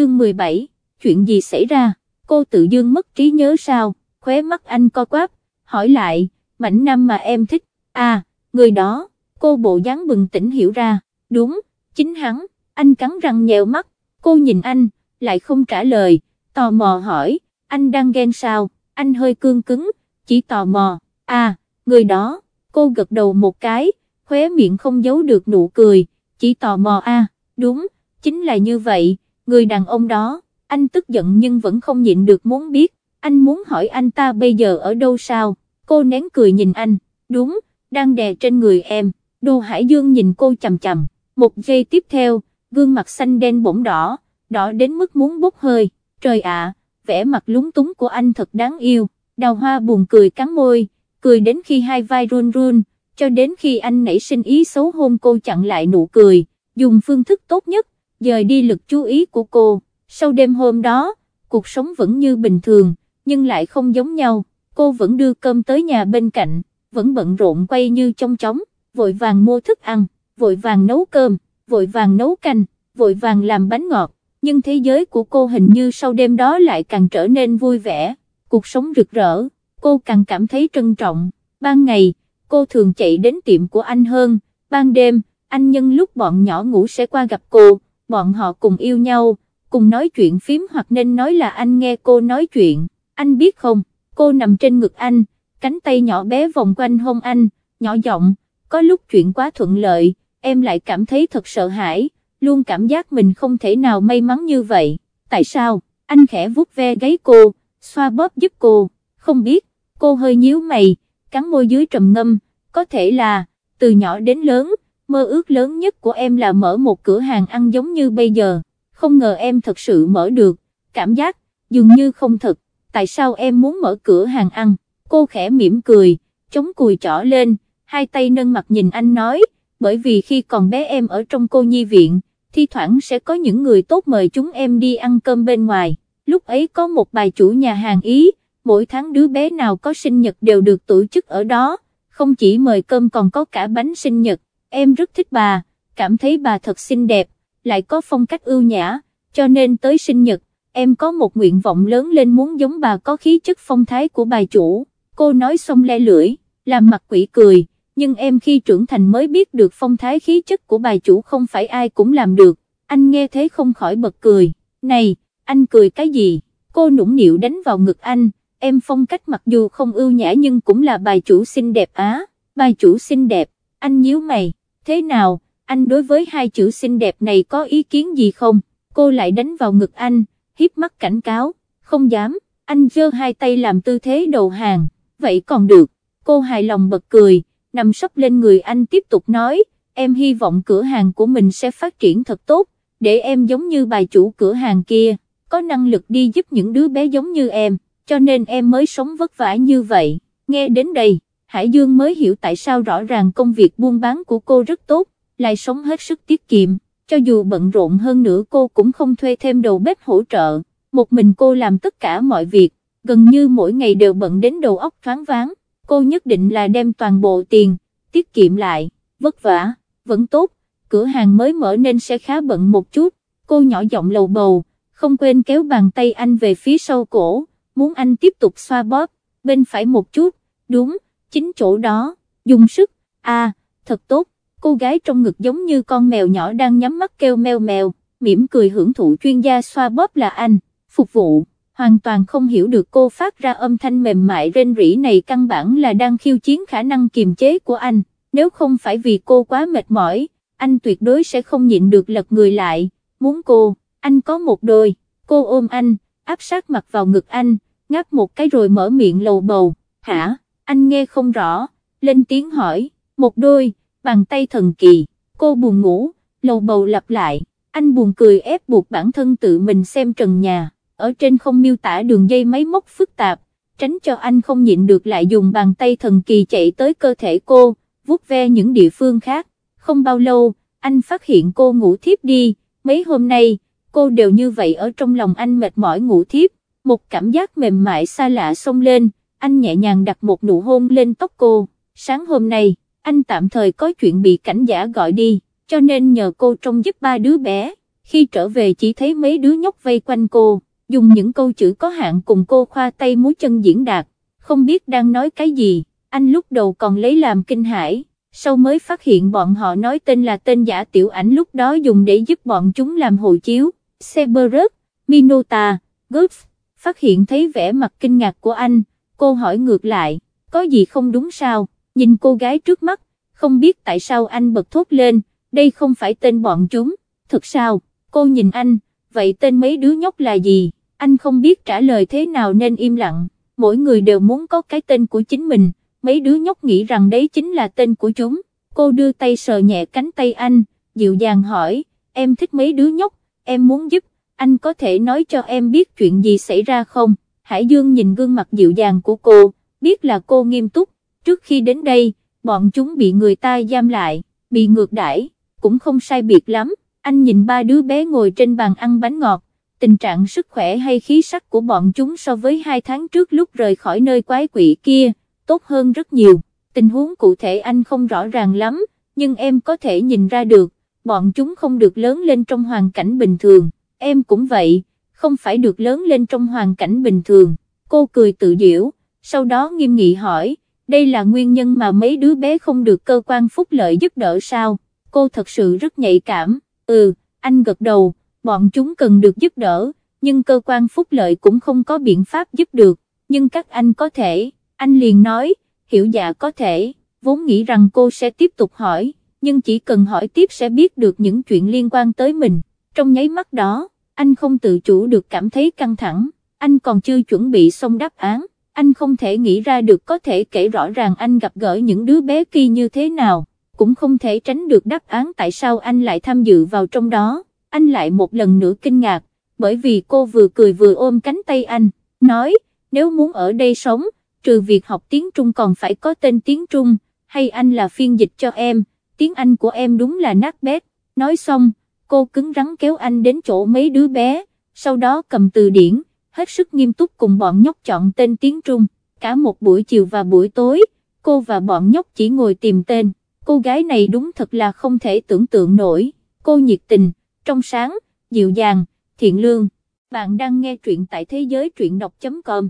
chương 17, chuyện gì xảy ra, cô tự dương mất trí nhớ sao, khóe mắt anh co quáp, hỏi lại, mảnh nam mà em thích, à, người đó, cô bộ dáng bừng tỉnh hiểu ra, đúng, chính hắn, anh cắn răng nhèo mắt, cô nhìn anh, lại không trả lời, tò mò hỏi, anh đang ghen sao, anh hơi cương cứng, chỉ tò mò, à, người đó, cô gật đầu một cái, khóe miệng không giấu được nụ cười, chỉ tò mò a à, đúng, chính là như vậy người đàn ông đó, anh tức giận nhưng vẫn không nhịn được muốn biết, anh muốn hỏi anh ta bây giờ ở đâu sao, cô nén cười nhìn anh, đúng, đang đè trên người em, Đô Hải Dương nhìn cô chầm chầm, một giây tiếp theo, gương mặt xanh đen bỗng đỏ, đỏ đến mức muốn bốc hơi, trời ạ, vẻ mặt lúng túng của anh thật đáng yêu, đào hoa buồn cười cắn môi, cười đến khi hai vai run run, cho đến khi anh nảy sinh ý xấu hôn cô chặn lại nụ cười, dùng phương thức tốt nhất, dời đi lực chú ý của cô, sau đêm hôm đó, cuộc sống vẫn như bình thường, nhưng lại không giống nhau, cô vẫn đưa cơm tới nhà bên cạnh, vẫn bận rộn quay như trong chóng, vội vàng mua thức ăn, vội vàng nấu cơm, vội vàng nấu canh, vội vàng làm bánh ngọt, nhưng thế giới của cô hình như sau đêm đó lại càng trở nên vui vẻ, cuộc sống rực rỡ, cô càng cảm thấy trân trọng, ban ngày, cô thường chạy đến tiệm của anh hơn, ban đêm, anh nhân lúc bọn nhỏ ngủ sẽ qua gặp cô bọn họ cùng yêu nhau, cùng nói chuyện phím hoặc nên nói là anh nghe cô nói chuyện, anh biết không, cô nằm trên ngực anh, cánh tay nhỏ bé vòng quanh hôn anh, nhỏ giọng, có lúc chuyện quá thuận lợi, em lại cảm thấy thật sợ hãi, luôn cảm giác mình không thể nào may mắn như vậy, tại sao, anh khẽ vuốt ve gáy cô, xoa bóp giúp cô, không biết, cô hơi nhíu mày, cắn môi dưới trầm ngâm, có thể là, từ nhỏ đến lớn, mơ ước lớn nhất của em là mở một cửa hàng ăn giống như bây giờ, không ngờ em thật sự mở được, cảm giác, dường như không thật, tại sao em muốn mở cửa hàng ăn, cô khẽ mỉm cười, chống cùi trỏ lên, hai tay nâng mặt nhìn anh nói, bởi vì khi còn bé em ở trong cô nhi viện, thi thoảng sẽ có những người tốt mời chúng em đi ăn cơm bên ngoài, lúc ấy có một bài chủ nhà hàng Ý, mỗi tháng đứa bé nào có sinh nhật đều được tổ chức ở đó, không chỉ mời cơm còn có cả bánh sinh nhật, em rất thích bà, cảm thấy bà thật xinh đẹp, lại có phong cách ưu nhã, cho nên tới sinh nhật, em có một nguyện vọng lớn lên muốn giống bà có khí chất phong thái của bà chủ, cô nói xong le lưỡi, làm mặt quỷ cười, nhưng em khi trưởng thành mới biết được phong thái khí chất của bà chủ không phải ai cũng làm được, anh nghe thế không khỏi bật cười, này, anh cười cái gì, cô nũng nịu đánh vào ngực anh, em phong cách mặc dù không ưu nhã nhưng cũng là bà chủ xinh đẹp á, bà chủ xinh đẹp, anh nhíu mày thế nào, anh đối với hai chữ xinh đẹp này có ý kiến gì không, cô lại đánh vào ngực anh, hiếp mắt cảnh cáo, không dám, anh giơ hai tay làm tư thế đầu hàng, vậy còn được, cô hài lòng bật cười, nằm sấp lên người anh tiếp tục nói, em hy vọng cửa hàng của mình sẽ phát triển thật tốt, để em giống như bà chủ cửa hàng kia, có năng lực đi giúp những đứa bé giống như em, cho nên em mới sống vất vả như vậy, nghe đến đây. Hải Dương mới hiểu tại sao rõ ràng công việc buôn bán của cô rất tốt, lại sống hết sức tiết kiệm, cho dù bận rộn hơn nữa cô cũng không thuê thêm đầu bếp hỗ trợ, một mình cô làm tất cả mọi việc, gần như mỗi ngày đều bận đến đầu óc thoáng váng, cô nhất định là đem toàn bộ tiền, tiết kiệm lại, vất vả, vẫn tốt, cửa hàng mới mở nên sẽ khá bận một chút, cô nhỏ giọng lầu bầu, không quên kéo bàn tay anh về phía sau cổ, muốn anh tiếp tục xoa bóp, bên phải một chút, đúng chính chỗ đó, dùng sức, a thật tốt, cô gái trong ngực giống như con mèo nhỏ đang nhắm mắt kêu meo mèo, mỉm cười hưởng thụ chuyên gia xoa bóp là anh, phục vụ, hoàn toàn không hiểu được cô phát ra âm thanh mềm mại rên rỉ này căn bản là đang khiêu chiến khả năng kiềm chế của anh, nếu không phải vì cô quá mệt mỏi, anh tuyệt đối sẽ không nhịn được lật người lại, muốn cô, anh có một đôi, cô ôm anh, áp sát mặt vào ngực anh, ngáp một cái rồi mở miệng lầu bầu, hả? anh nghe không rõ, lên tiếng hỏi, một đôi, bàn tay thần kỳ, cô buồn ngủ, lầu bầu lặp lại, anh buồn cười ép buộc bản thân tự mình xem trần nhà, ở trên không miêu tả đường dây máy móc phức tạp, tránh cho anh không nhịn được lại dùng bàn tay thần kỳ chạy tới cơ thể cô, vuốt ve những địa phương khác, không bao lâu, anh phát hiện cô ngủ thiếp đi, mấy hôm nay, cô đều như vậy ở trong lòng anh mệt mỏi ngủ thiếp, một cảm giác mềm mại xa lạ xông lên, anh nhẹ nhàng đặt một nụ hôn lên tóc cô, sáng hôm nay, anh tạm thời có chuyện bị cảnh giả gọi đi, cho nên nhờ cô trông giúp ba đứa bé, khi trở về chỉ thấy mấy đứa nhóc vây quanh cô, dùng những câu chữ có hạn cùng cô khoa tay múa chân diễn đạt, không biết đang nói cái gì, anh lúc đầu còn lấy làm kinh hãi, sau mới phát hiện bọn họ nói tên là tên giả tiểu ảnh lúc đó dùng để giúp bọn chúng làm hộ chiếu, Cerberus, Minota, Guts, phát hiện thấy vẻ mặt kinh ngạc của anh, cô hỏi ngược lại, có gì không đúng sao, nhìn cô gái trước mắt, không biết tại sao anh bật thốt lên, đây không phải tên bọn chúng, thật sao, cô nhìn anh, vậy tên mấy đứa nhóc là gì, anh không biết trả lời thế nào nên im lặng, mỗi người đều muốn có cái tên của chính mình, mấy đứa nhóc nghĩ rằng đấy chính là tên của chúng, cô đưa tay sờ nhẹ cánh tay anh, dịu dàng hỏi, em thích mấy đứa nhóc, em muốn giúp, anh có thể nói cho em biết chuyện gì xảy ra không? Hải Dương nhìn gương mặt dịu dàng của cô, biết là cô nghiêm túc, trước khi đến đây, bọn chúng bị người ta giam lại, bị ngược đãi, cũng không sai biệt lắm, anh nhìn ba đứa bé ngồi trên bàn ăn bánh ngọt, tình trạng sức khỏe hay khí sắc của bọn chúng so với hai tháng trước lúc rời khỏi nơi quái quỷ kia, tốt hơn rất nhiều, tình huống cụ thể anh không rõ ràng lắm, nhưng em có thể nhìn ra được, bọn chúng không được lớn lên trong hoàn cảnh bình thường, em cũng vậy, không phải được lớn lên trong hoàn cảnh bình thường, cô cười tự diễu, sau đó nghiêm nghị hỏi, đây là nguyên nhân mà mấy đứa bé không được cơ quan phúc lợi giúp đỡ sao, cô thật sự rất nhạy cảm, ừ, anh gật đầu, bọn chúng cần được giúp đỡ, nhưng cơ quan phúc lợi cũng không có biện pháp giúp được, nhưng các anh có thể, anh liền nói, hiểu dạ có thể, vốn nghĩ rằng cô sẽ tiếp tục hỏi, nhưng chỉ cần hỏi tiếp sẽ biết được những chuyện liên quan tới mình, trong nháy mắt đó anh không tự chủ được cảm thấy căng thẳng, anh còn chưa chuẩn bị xong đáp án, anh không thể nghĩ ra được có thể kể rõ ràng anh gặp gỡ những đứa bé kia như thế nào, cũng không thể tránh được đáp án tại sao anh lại tham dự vào trong đó, anh lại một lần nữa kinh ngạc, bởi vì cô vừa cười vừa ôm cánh tay anh, nói, nếu muốn ở đây sống, trừ việc học tiếng Trung còn phải có tên tiếng Trung, hay anh là phiên dịch cho em, tiếng Anh của em đúng là nát bét, nói xong cô cứng rắn kéo anh đến chỗ mấy đứa bé, sau đó cầm từ điển, hết sức nghiêm túc cùng bọn nhóc chọn tên tiếng Trung, cả một buổi chiều và buổi tối, cô và bọn nhóc chỉ ngồi tìm tên, cô gái này đúng thật là không thể tưởng tượng nổi, cô nhiệt tình, trong sáng, dịu dàng, thiện lương. Bạn đang nghe truyện tại thế giới truyện đọc.com